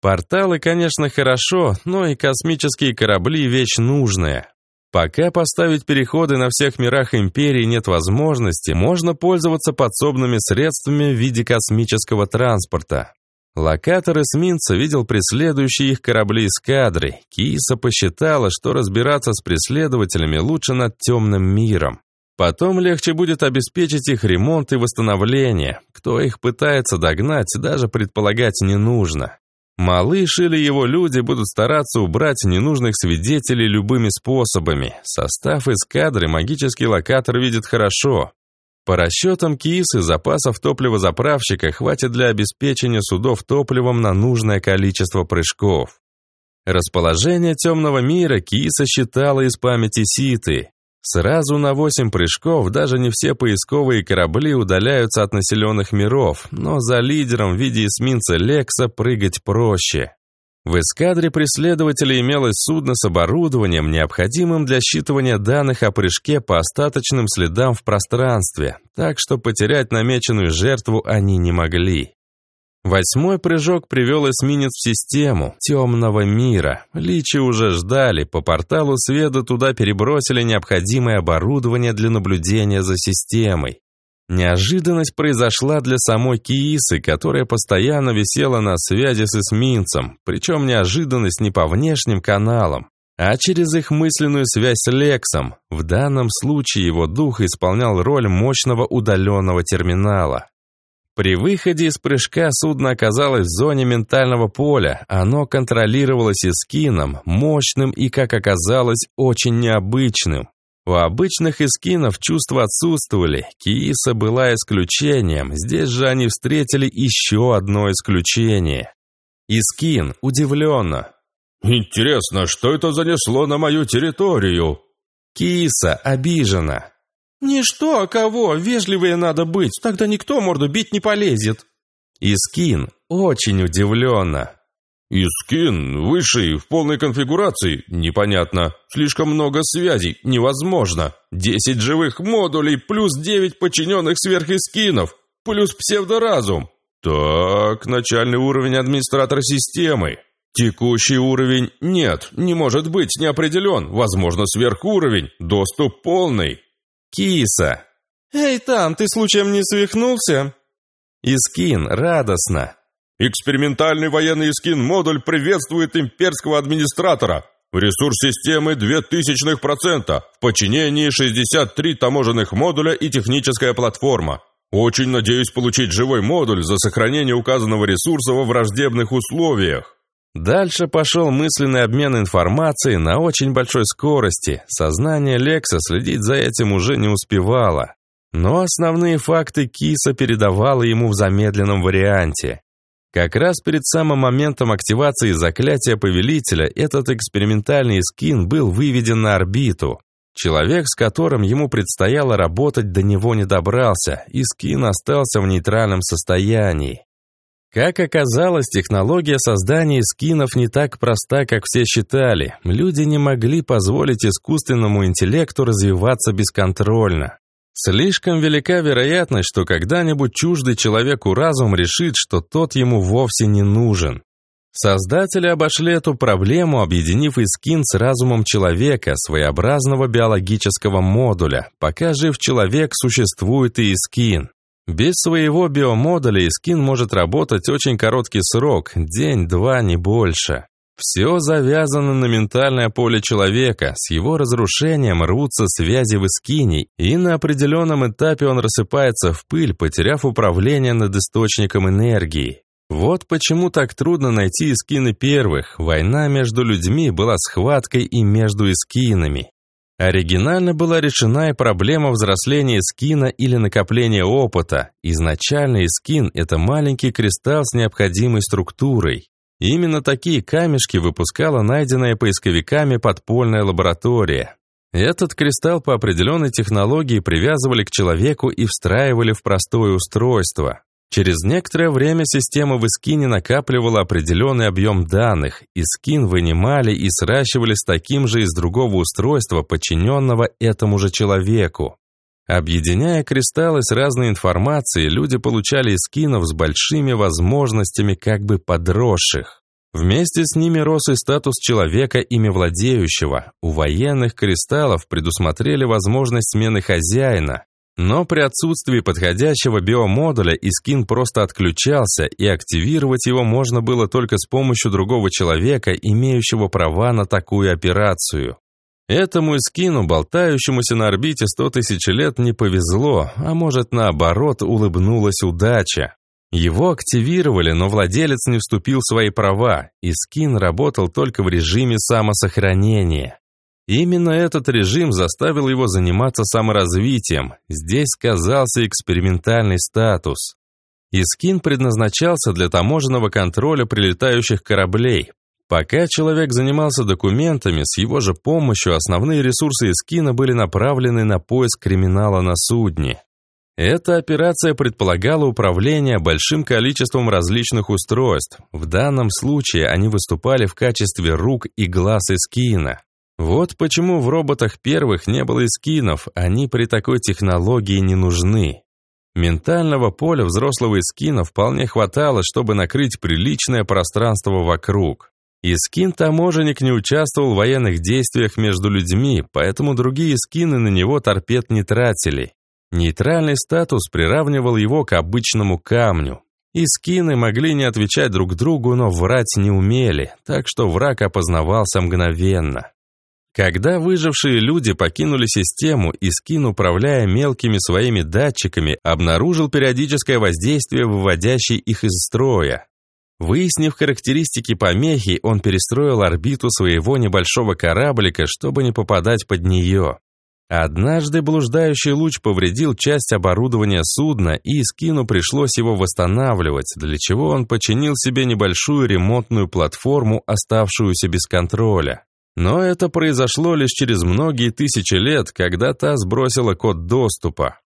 Порталы, конечно, хорошо, но и космические корабли – вещь нужная. Пока поставить переходы на всех мирах Империи нет возможности, можно пользоваться подсобными средствами в виде космического транспорта. Локатор эсминца видел преследующие их корабли эскадры. Киса посчитала, что разбираться с преследователями лучше над темным миром. Потом легче будет обеспечить их ремонт и восстановление. Кто их пытается догнать, даже предполагать не нужно. Малыш или его люди будут стараться убрать ненужных свидетелей любыми способами. Состав эскадры магический локатор видит хорошо. По расчетам Кисы, запасов топливозаправщика хватит для обеспечения судов топливом на нужное количество прыжков. Расположение темного мира Киса считала из памяти Ситы. Сразу на восемь прыжков даже не все поисковые корабли удаляются от населенных миров, но за лидером в виде эсминца Лекса прыгать проще. В эскадре преследователей имелось судно с оборудованием, необходимым для считывания данных о прыжке по остаточным следам в пространстве, так что потерять намеченную жертву они не могли. Восьмой прыжок привел эсминец в систему темного мира. Личи уже ждали, по порталу Сведа туда перебросили необходимое оборудование для наблюдения за системой. Неожиданность произошла для самой Киисы, которая постоянно висела на связи с эсминцем, причем неожиданность не по внешним каналам, а через их мысленную связь с Лексом. В данном случае его дух исполнял роль мощного удаленного терминала. При выходе из прыжка судно оказалось в зоне ментального поля. Оно контролировалось эскином, мощным и, как оказалось, очень необычным. У обычных эскинов чувства отсутствовали, Кииса была исключением, здесь же они встретили еще одно исключение. Искин удивленно. «Интересно, что это занесло на мою территорию?» Киса обижена. «Не что, а кого? Вежливее надо быть, тогда никто морду бить не полезет». Искин очень удивленно. «Искин, высший, в полной конфигурации? Непонятно. Слишком много связей, невозможно. Десять живых модулей, плюс девять подчиненных сверхискинов, плюс псевдоразум. Так, начальный уровень администратора системы. Текущий уровень нет, не может быть, не определен. Возможно, сверхуровень, доступ полный. Киса. Эй, там, ты случаем не свихнулся? Искин радостно. Экспериментальный военный скин-модуль приветствует имперского администратора. Ресурс системы 0,02%. В подчинении 63 таможенных модуля и техническая платформа. Очень надеюсь получить живой модуль за сохранение указанного ресурса во враждебных условиях. Дальше пошел мысленный обмен информацией на очень большой скорости. Сознание Лекса следить за этим уже не успевало. Но основные факты Киса передавала ему в замедленном варианте. Как раз перед самым моментом активации заклятия Повелителя этот экспериментальный скин был выведен на орбиту. Человек, с которым ему предстояло работать, до него не добрался, и скин остался в нейтральном состоянии. Как оказалось, технология создания скинов не так проста, как все считали. Люди не могли позволить искусственному интеллекту развиваться бесконтрольно. Слишком велика вероятность, что когда-нибудь чуждый человеку разум решит, что тот ему вовсе не нужен. Создатели обошли эту проблему, объединив Искин с разумом человека, своеобразного биологического модуля. Пока жив человек, существует и Искин. Без своего биомодуля Искин может работать очень короткий срок, день-два, не больше. Все завязано на ментальное поле человека, с его разрушением рвутся связи в эскине, и на определенном этапе он рассыпается в пыль, потеряв управление над источником энергии. Вот почему так трудно найти эскины первых. Война между людьми была схваткой и между эскинами. Оригинально была решена и проблема взросления скина или накопления опыта. Изначально скин – это маленький кристалл с необходимой структурой. Именно такие камешки выпускала найденная поисковиками подпольная лаборатория. Этот кристалл по определенной технологии привязывали к человеку и встраивали в простое устройство. Через некоторое время система в Искине накапливала определенный объем данных, и скин вынимали и сращивали с таким же из другого устройства, подчиненного этому же человеку. Объединяя кристаллы с разной информацией, люди получали скинов с большими возможностями как бы подросших. Вместе с ними рос и статус человека, ими владеющего. У военных кристаллов предусмотрели возможность смены хозяина, но при отсутствии подходящего биомодуля Искин просто отключался, и активировать его можно было только с помощью другого человека, имеющего права на такую операцию. Этому Искину, болтающемуся на орбите 100 тысяч лет, не повезло, а может наоборот улыбнулась удача. Его активировали, но владелец не вступил в свои права, и скин работал только в режиме самосохранения. Именно этот режим заставил его заниматься саморазвитием. Здесь сказался экспериментальный статус. Искин предназначался для таможенного контроля прилетающих кораблей, Пока человек занимался документами, с его же помощью основные ресурсы Искина были направлены на поиск криминала на судне. Эта операция предполагала управление большим количеством различных устройств. В данном случае они выступали в качестве рук и глаз Искина. Вот почему в роботах первых не было эскинов, они при такой технологии не нужны. Ментального поля взрослого эскина вполне хватало, чтобы накрыть приличное пространство вокруг. Искин-таможенник не участвовал в военных действиях между людьми, поэтому другие скины на него торпед не тратили. Нейтральный статус приравнивал его к обычному камню. Искины могли не отвечать друг другу, но врать не умели, так что враг опознавался мгновенно. Когда выжившие люди покинули систему, Искин, управляя мелкими своими датчиками, обнаружил периодическое воздействие, выводящее их из строя. Выяснив характеристики помехи, он перестроил орбиту своего небольшого кораблика, чтобы не попадать под нее. Однажды блуждающий луч повредил часть оборудования судна, и Скину пришлось его восстанавливать, для чего он починил себе небольшую ремонтную платформу, оставшуюся без контроля. Но это произошло лишь через многие тысячи лет, когда та сбросила код доступа.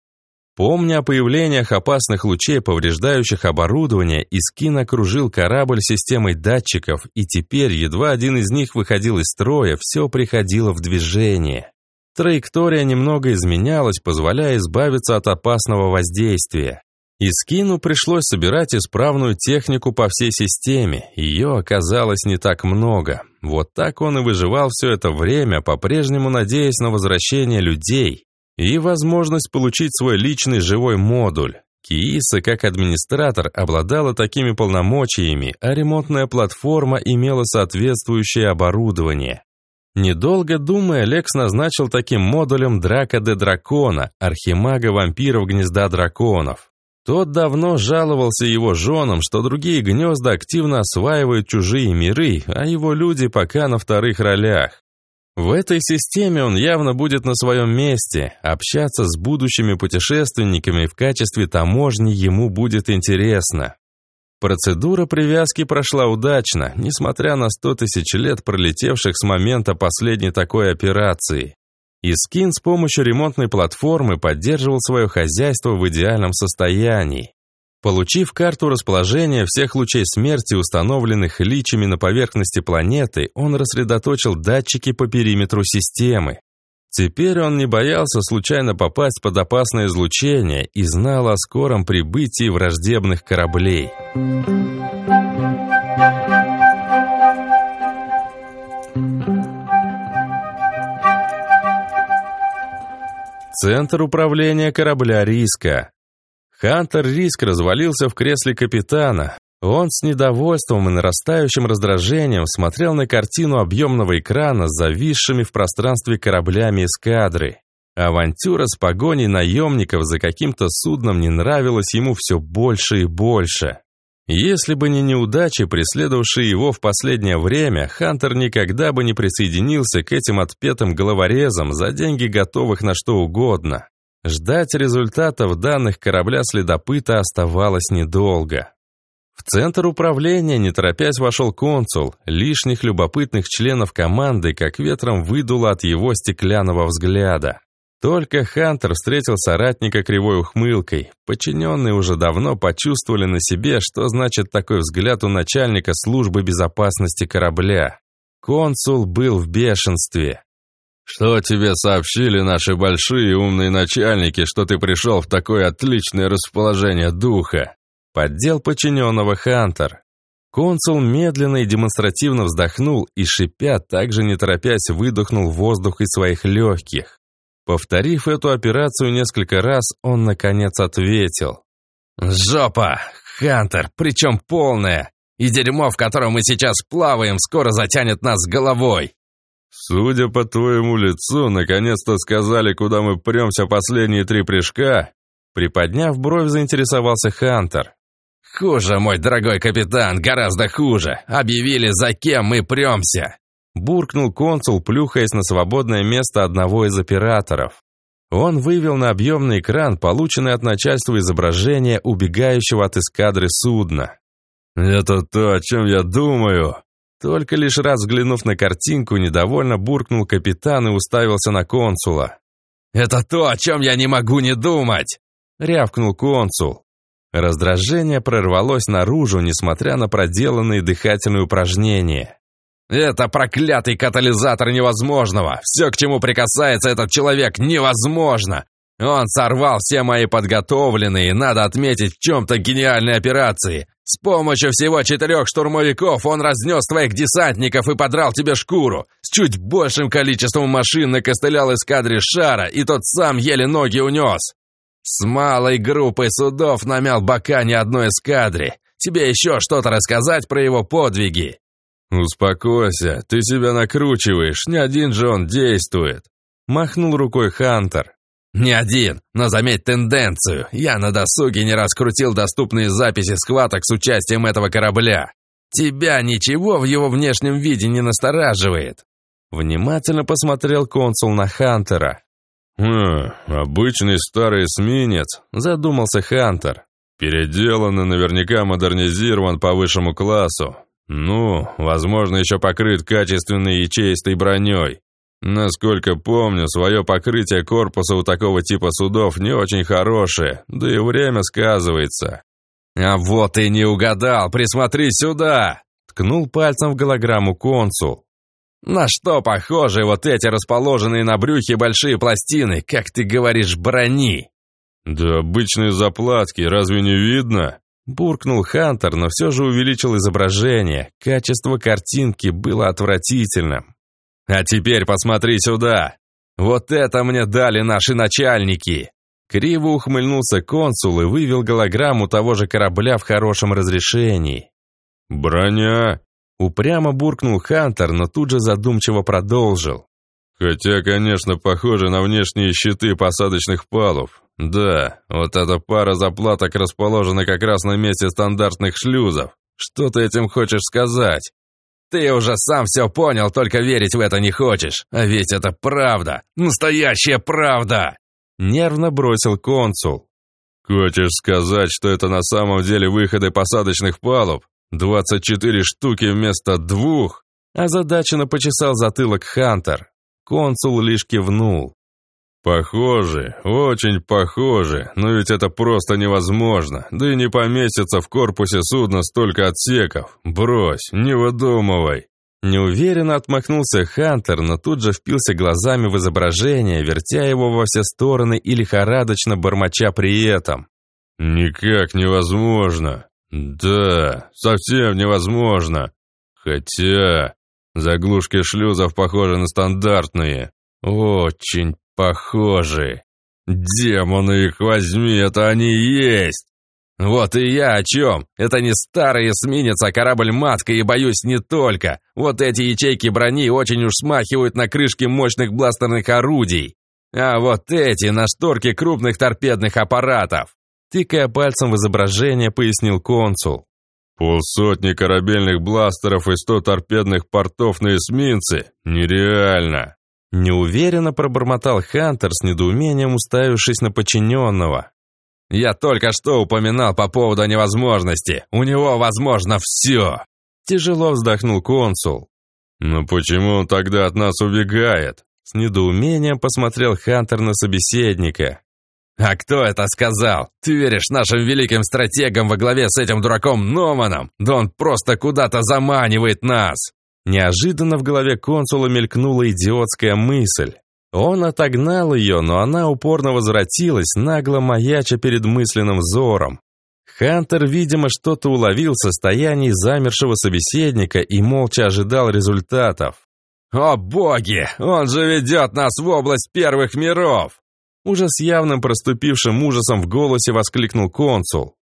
Помня о появлениях опасных лучей, повреждающих оборудование, Искин окружил корабль системой датчиков, и теперь, едва один из них выходил из строя, все приходило в движение. Траектория немного изменялась, позволяя избавиться от опасного воздействия. Искину пришлось собирать исправную технику по всей системе, ее оказалось не так много. Вот так он и выживал все это время, по-прежнему надеясь на возвращение людей и возможность получить свой личный живой модуль. Кииса, как администратор, обладала такими полномочиями, а ремонтная платформа имела соответствующее оборудование. Недолго думая, Лекс назначил таким модулем Драка де Дракона, архимага вампиров гнезда драконов. Тот давно жаловался его женам, что другие гнезда активно осваивают чужие миры, а его люди пока на вторых ролях. В этой системе он явно будет на своем месте, общаться с будущими путешественниками в качестве таможни ему будет интересно. Процедура привязки прошла удачно, несмотря на 100 тысяч лет, пролетевших с момента последней такой операции. Искин с помощью ремонтной платформы поддерживал свое хозяйство в идеальном состоянии. Получив карту расположения всех лучей смерти, установленных личами на поверхности планеты, он рассредоточил датчики по периметру системы. Теперь он не боялся случайно попасть под опасное излучение и знал о скором прибытии враждебных кораблей. Центр управления корабля «Риска». Хантер Риск развалился в кресле капитана, он с недовольством и нарастающим раздражением смотрел на картину объемного экрана с зависшими в пространстве кораблями эскадры. Авантюра с погоней наемников за каким-то судном не нравилась ему все больше и больше. Если бы не неудачи, преследовавшие его в последнее время, Хантер никогда бы не присоединился к этим отпетым головорезам за деньги готовых на что угодно. Ждать результатов данных корабля-следопыта оставалось недолго. В центр управления, не торопясь, вошел консул. Лишних любопытных членов команды как ветром выдуло от его стеклянного взгляда. Только Хантер встретил соратника кривой ухмылкой. Подчиненные уже давно почувствовали на себе, что значит такой взгляд у начальника службы безопасности корабля. Консул был в бешенстве. «Что тебе сообщили наши большие умные начальники, что ты пришел в такое отличное расположение духа?» Поддел подчиненного Хантер. Консул медленно и демонстративно вздохнул и, шипя, также не торопясь, выдохнул воздух из своих легких. Повторив эту операцию несколько раз, он, наконец, ответил. «Жопа! Хантер, причем полная! И дерьмо, в котором мы сейчас плаваем, скоро затянет нас головой!» «Судя по твоему лицу, наконец-то сказали, куда мы премся последние три прыжка?» Приподняв бровь, заинтересовался Хантер. «Хуже, мой дорогой капитан, гораздо хуже. Объявили, за кем мы премся!» Буркнул консул, плюхаясь на свободное место одного из операторов. Он вывел на объемный экран полученное от начальства изображение убегающего от эскадры судна. «Это то, о чем я думаю!» Только лишь раз взглянув на картинку, недовольно буркнул капитан и уставился на консула. «Это то, о чем я не могу не думать!» — рявкнул консул. Раздражение прорвалось наружу, несмотря на проделанные дыхательные упражнения. «Это проклятый катализатор невозможного! Все, к чему прикасается этот человек, невозможно! Он сорвал все мои подготовленные, надо отметить, в чем-то гениальные операции. С помощью всего четырех штурмовиков он разнес твоих десантников и подрал тебе шкуру. С чуть большим количеством машин накостылял эскадре шара, и тот сам еле ноги унес. С малой группой судов намял бока ни одной эскадре. Тебе еще что-то рассказать про его подвиги?» «Успокойся, ты себя накручиваешь, не один же он действует», — махнул рукой Хантер. «Не один, но заметь тенденцию. Я на досуге не раскрутил доступные записи схваток с участием этого корабля. Тебя ничего в его внешнем виде не настораживает». Внимательно посмотрел консул на Хантера. «Хм, обычный старый эсминец», — задумался Хантер. «Переделан и наверняка модернизирован по высшему классу. Ну, возможно, еще покрыт качественной ячеистой броней. Насколько помню, свое покрытие корпуса у такого типа судов не очень хорошее, да и время сказывается. «А вот и не угадал, присмотри сюда!» Ткнул пальцем в голограмму консул. «На что похожи вот эти расположенные на брюхе большие пластины, как ты говоришь, брони?» «Да обычные заплатки, разве не видно?» Буркнул Хантер, но все же увеличил изображение. Качество картинки было отвратительным. А теперь посмотри сюда. Вот это мне дали наши начальники. Криво ухмыльнулся консул и вывел голограмму того же корабля в хорошем разрешении. «Броня!» Упрямо буркнул Хантер, но тут же задумчиво продолжил. «Хотя, конечно, похоже на внешние щиты посадочных палуб. Да, вот эта пара заплаток расположена как раз на месте стандартных шлюзов. Что ты этим хочешь сказать?» Ты уже сам все понял, только верить в это не хочешь. А ведь это правда. Настоящая правда!» Нервно бросил консул. «Хочешь сказать, что это на самом деле выходы посадочных палуб? 24 штуки вместо двух?» Озадаченно почесал затылок Хантер. Консул лишь кивнул. «Похоже, очень похоже, но ведь это просто невозможно, да и не поместится в корпусе судна столько отсеков. Брось, не выдумывай». Неуверенно отмахнулся Хантер, но тут же впился глазами в изображение, вертя его во все стороны и лихорадочно бормоча при этом. «Никак невозможно. Да, совсем невозможно. Хотя заглушки шлюзов похожи на стандартные. Очень Похожи. Демоны их возьми, это они есть. Вот и я о чем. Это не старый эсминец, а корабль-матка, и боюсь не только. Вот эти ячейки брони очень уж смахивают на крышки мощных бластерных орудий. А вот эти на шторке крупных торпедных аппаратов. Тыкая пальцем в изображение, пояснил консул. Полсотни корабельных бластеров и сто торпедных портов на эсминце? Нереально. Неуверенно пробормотал Хантер с недоумением, уставившись на подчиненного. «Я только что упоминал по поводу невозможности. У него возможно все!» Тяжело вздохнул консул. «Но почему он тогда от нас убегает?» С недоумением посмотрел Хантер на собеседника. «А кто это сказал? Ты веришь нашим великим стратегам во главе с этим дураком Номаном? Да он просто куда-то заманивает нас!» Неожиданно в голове консула мелькнула идиотская мысль. Он отогнал ее, но она упорно возвратилась, нагло маяча перед мысленным взором. Хантер, видимо, что-то уловил в состоянии замершего собеседника и молча ожидал результатов. «О боги! Он же ведет нас в область первых миров!» Уже с явным проступившим ужасом в голосе воскликнул консул.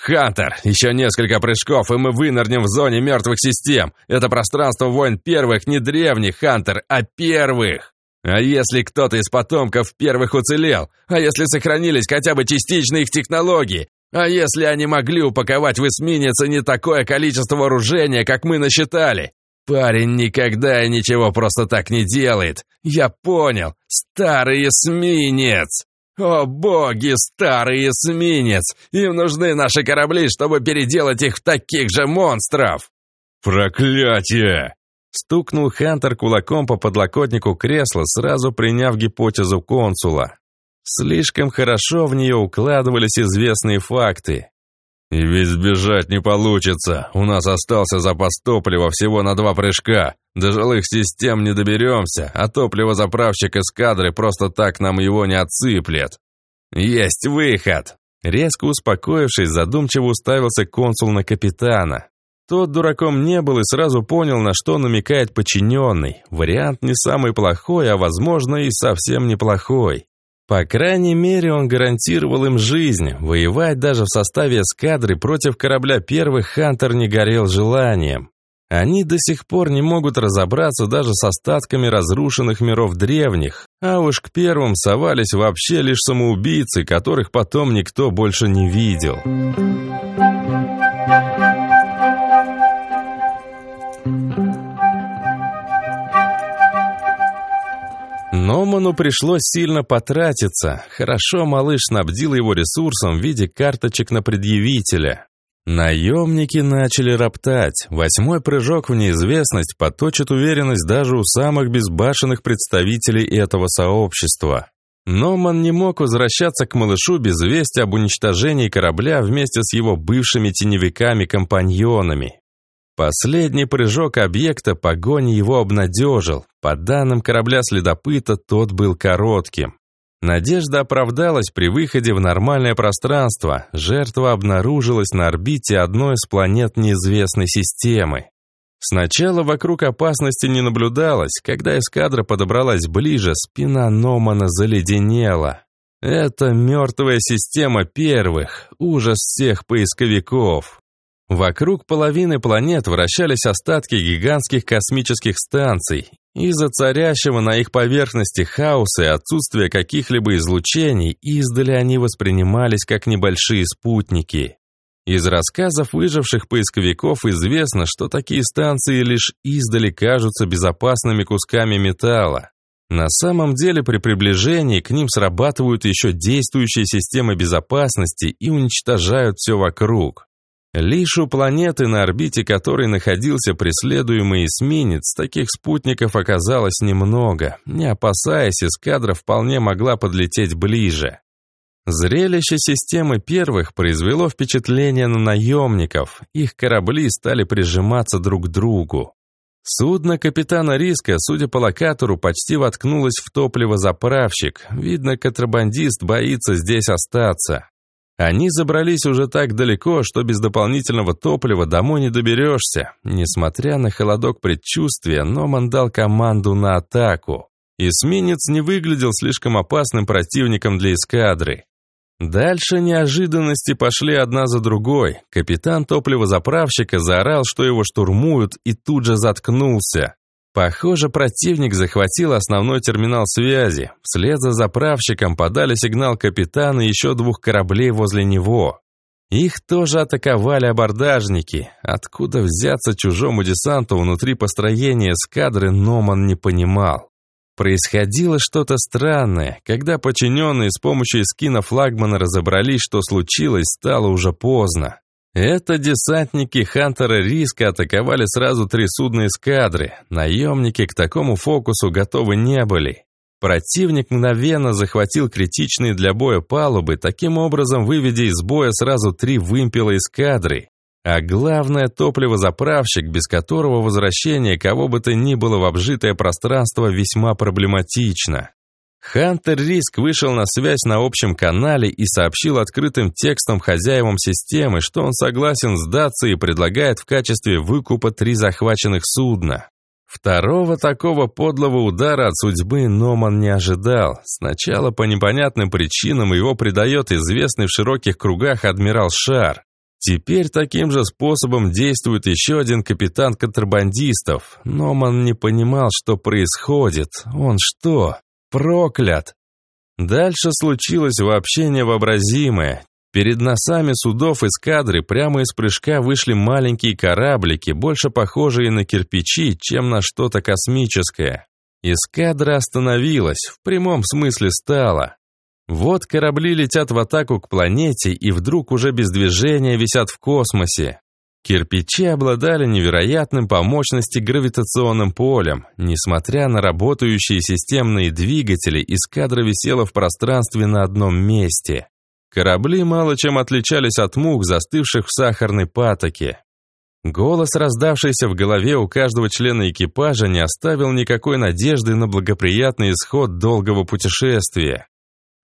«Хантер, еще несколько прыжков, и мы вынырнем в зоне мертвых систем. Это пространство войн первых, не древних, Хантер, а первых. А если кто-то из потомков первых уцелел? А если сохранились хотя бы частично их технологии? А если они могли упаковать в эсминец не такое количество вооружения, как мы насчитали? Парень никогда и ничего просто так не делает. Я понял. Старый эсминец. «О боги, старый эсминец! Им нужны наши корабли, чтобы переделать их в таких же монстров!» «Проклятие!» Стукнул Хантер кулаком по подлокотнику кресла, сразу приняв гипотезу консула. Слишком хорошо в нее укладывались известные факты. «И ведь сбежать не получится. У нас остался запас топлива всего на два прыжка. До жилых систем не доберемся, а топливозаправщик эскадры просто так нам его не отсыплет. Есть выход!» Резко успокоившись, задумчиво уставился консул на капитана. Тот дураком не был и сразу понял, на что намекает подчиненный. Вариант не самый плохой, а, возможно, и совсем неплохой. По крайней мере, он гарантировал им жизнь. Воевать даже в составе эскадры против корабля первых Хантер не горел желанием. Они до сих пор не могут разобраться даже с остатками разрушенных миров древних, а уж к первым совались вообще лишь самоубийцы, которых потом никто больше не видел. Номану пришлось сильно потратиться. Хорошо малыш снабдил его ресурсом в виде карточек на предъявителя. Наемники начали роптать. Восьмой прыжок в неизвестность поточит уверенность даже у самых безбашенных представителей этого сообщества. Номан не мог возвращаться к малышу без вести об уничтожении корабля вместе с его бывшими теневиками-компаньонами. Последний прыжок объекта погони его обнадежил. По данным корабля-следопыта, тот был коротким. Надежда оправдалась при выходе в нормальное пространство. Жертва обнаружилась на орбите одной из планет неизвестной системы. Сначала вокруг опасности не наблюдалось. Когда эскадра подобралась ближе, спина Номана заледенела. Это мертвая система первых, ужас всех поисковиков. Вокруг половины планет вращались остатки гигантских космических станций. Из-за царящего на их поверхности хаоса и отсутствия каких-либо излучений, издали они воспринимались как небольшие спутники. Из рассказов выживших поисковиков известно, что такие станции лишь издали кажутся безопасными кусками металла. На самом деле при приближении к ним срабатывают еще действующие системы безопасности и уничтожают все вокруг. Лишь у планеты, на орбите которой находился преследуемый эсминец, таких спутников оказалось немного. Не опасаясь, эскадра вполне могла подлететь ближе. Зрелище системы первых произвело впечатление на наемников. Их корабли стали прижиматься друг к другу. Судно капитана Риска, судя по локатору, почти воткнулось в топливозаправщик. Видно, контрабандист боится здесь остаться. Они забрались уже так далеко, что без дополнительного топлива домой не доберешься. Несмотря на холодок предчувствия, Номан дал команду на атаку. Эсминец не выглядел слишком опасным противником для эскадры. Дальше неожиданности пошли одна за другой. Капитан топливозаправщика заорал, что его штурмуют, и тут же заткнулся. Похоже, противник захватил основной терминал связи. Вслед за заправщиком подали сигнал капитана еще двух кораблей возле него. Их тоже атаковали абордажники. Откуда взяться чужому десанту внутри построения эскадры, Номан не понимал. Происходило что-то странное. Когда подчиненные с помощью эскина флагмана разобрались, что случилось, стало уже поздно. Это десантники Хантера Риска атаковали сразу три судна эскадры. Наемники к такому фокусу готовы не были. Противник мгновенно захватил критичные для боя палубы, таким образом выведя из боя сразу три вымпела эскадры. А главное, топливозаправщик, без которого возвращение кого бы то ни было в обжитое пространство весьма проблематично. Хантер Риск вышел на связь на общем канале и сообщил открытым текстом хозяевам системы, что он согласен сдаться и предлагает в качестве выкупа три захваченных судна. Второго такого подлого удара от судьбы Номан не ожидал. Сначала по непонятным причинам его предает известный в широких кругах адмирал Шар. Теперь таким же способом действует еще один капитан контрабандистов. Номан не понимал, что происходит. Он что, Проклят! Дальше случилось вообще невообразимое. Перед носами судов эскадры прямо из прыжка вышли маленькие кораблики, больше похожие на кирпичи, чем на что-то космическое. Эскадра остановилась, в прямом смысле стала. Вот корабли летят в атаку к планете и вдруг уже без движения висят в космосе. Кирпичи обладали невероятным по мощности гравитационным полем. Несмотря на работающие системные двигатели, эскадра висела в пространстве на одном месте. Корабли мало чем отличались от мух, застывших в сахарной патоке. Голос, раздавшийся в голове у каждого члена экипажа, не оставил никакой надежды на благоприятный исход долгого путешествия.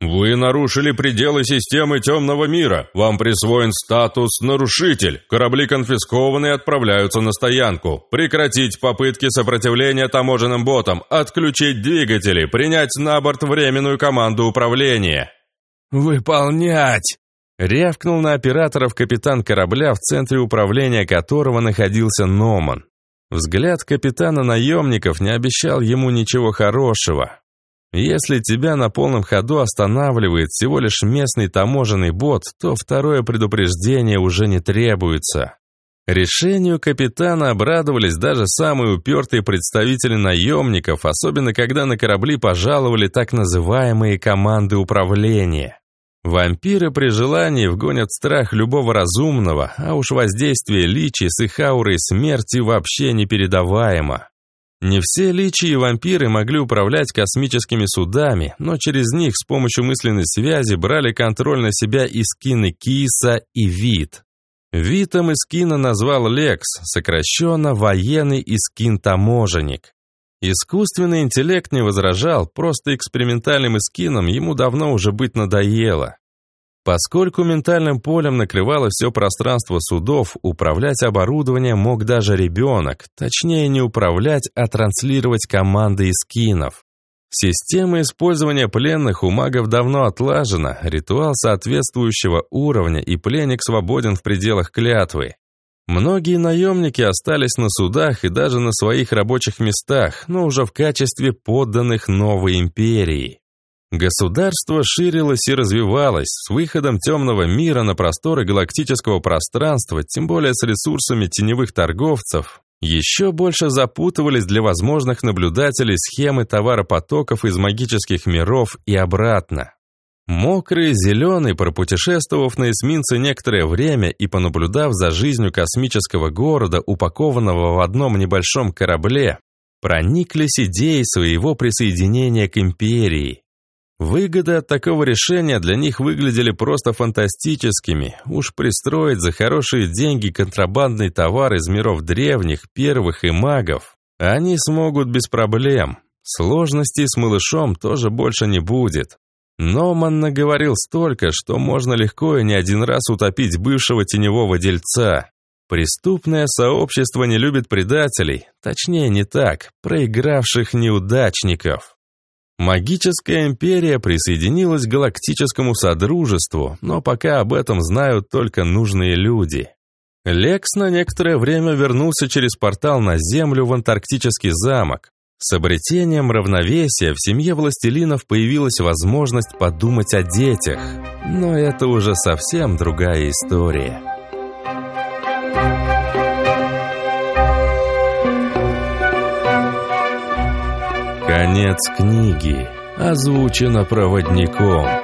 «Вы нарушили пределы системы темного мира. Вам присвоен статус «нарушитель». Корабли конфискованы и отправляются на стоянку. Прекратить попытки сопротивления таможенным ботам. Отключить двигатели. Принять на борт временную команду управления». «Выполнять!» Рявкнул на операторов капитан корабля, в центре управления которого находился Номан. Взгляд капитана наемников не обещал ему ничего хорошего. Если тебя на полном ходу останавливает всего лишь местный таможенный бот, то второе предупреждение уже не требуется. Решению капитана обрадовались даже самые упертые представители наемников, особенно когда на корабли пожаловали так называемые команды управления. Вампиры при желании вгонят страх любого разумного, а уж воздействие личи с их аурой смерти вообще непередаваемо. Не все личи и вампиры могли управлять космическими судами, но через них с помощью мысленной связи брали контроль на себя и скины Киса и Вид. Витом Искина назвал Лекс, сокращенно военный Искин-таможенник. Искусственный интеллект не возражал, просто экспериментальным Искином ему давно уже быть надоело. Поскольку ментальным полем накрывало все пространство судов, управлять оборудованием мог даже ребенок, точнее не управлять, а транслировать команды Искинов. Система использования пленных у магов давно отлажена, ритуал соответствующего уровня, и пленник свободен в пределах клятвы. Многие наемники остались на судах и даже на своих рабочих местах, но уже в качестве подданных новой империи. Государство ширилось и развивалось, с выходом темного мира на просторы галактического пространства, тем более с ресурсами теневых торговцев, еще больше запутывались для возможных наблюдателей схемы товаропотоков из магических миров и обратно. Мокрый, зеленый, пропутешествовав на эсминце некоторое время и понаблюдав за жизнью космического города, упакованного в одном небольшом корабле, прониклись идеей своего присоединения к империи. Выгоды от такого решения для них выглядели просто фантастическими. Уж пристроить за хорошие деньги контрабандный товар из миров древних, первых и магов они смогут без проблем. Сложностей с малышом тоже больше не будет. Номан наговорил столько, что можно легко и не один раз утопить бывшего теневого дельца. Преступное сообщество не любит предателей, точнее не так, проигравших неудачников. Магическая империя присоединилась к галактическому содружеству, но пока об этом знают только нужные люди. Лекс на некоторое время вернулся через портал на Землю в антарктический замок. С обретением равновесия в семье властелинов появилась возможность подумать о детях. Но это уже совсем другая история. Конец книги. Озвучено проводником.